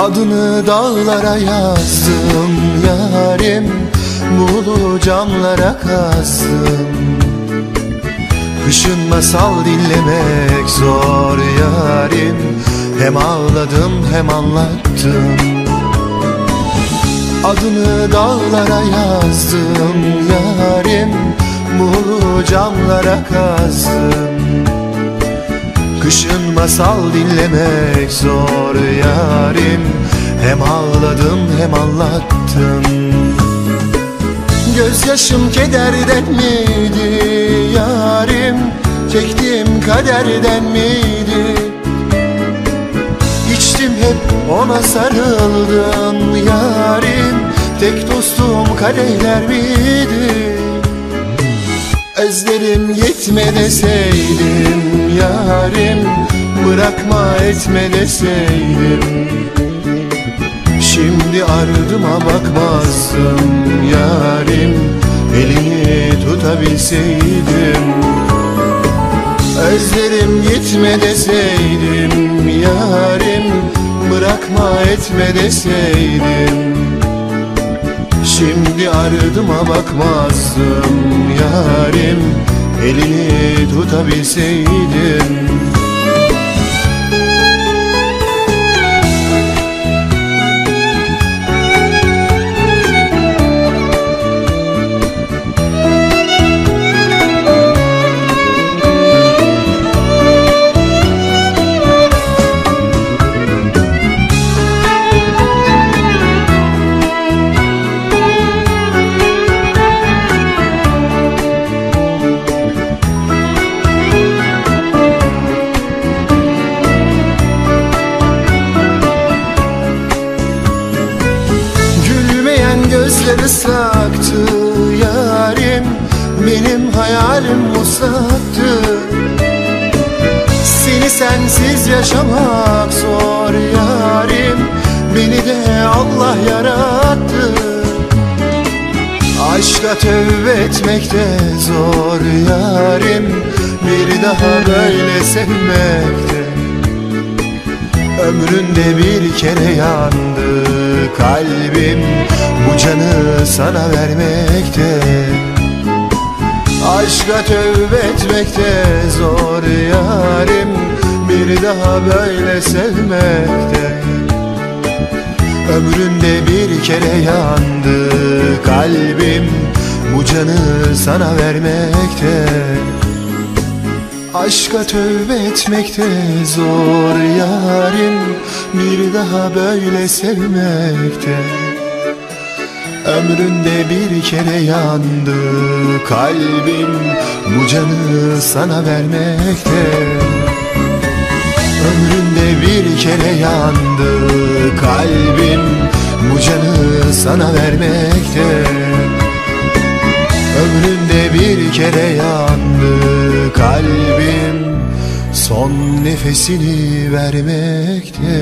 Adını dağlara yazdım yarim Muğlu camlara kazdım Kışın masal dinlemek zor yarim Hem ağladım hem anlattım. Adını dağlara yazdım yarim Muğlu camlara kazdım Kışın masal dinlemek zor yarim. Hem ağladım hem anlattım. Gözyaşım kederden miydi yarim? Çektiğim kaderden miydi? İçtim hep ona sarıldım yarim. Tek dostum kadehler miydi? Özlerim yetme deseydim yarim Bırakma etme deseydim. Şimdi ardıma bakmazdım yarim Elini tutabilseydim. Özlerim gitme deseydim yarim Bırakma etme deseydim. Şimdi ardıma bakmazdım yarim Elini tutabilseydim gözler ıslaktı yarim Benim hayalim muslaktı Seni sensiz yaşamak zor yarim Beni de Allah yarattı. Aşka tövbe etmek de zor yarim Bir daha böyle sevmekte Ömründe bir kere yandı kalbim Bu canı sana vermekte. Aşka tövbe etmekte zor yarim Bir daha böyle sevmekte. Ömründe bir kere yandı kalbim Bu canı sana vermekte. Aşka tövbe etmekte zor yarim Bir daha böyle sevmekte. Ömründe bir kere yandı kalbim Bu canı sana vermekte. Ömründe bir kere yandı kalbim Bu canı sana vermekte. Ömründe bir kere Son nefesini vermekte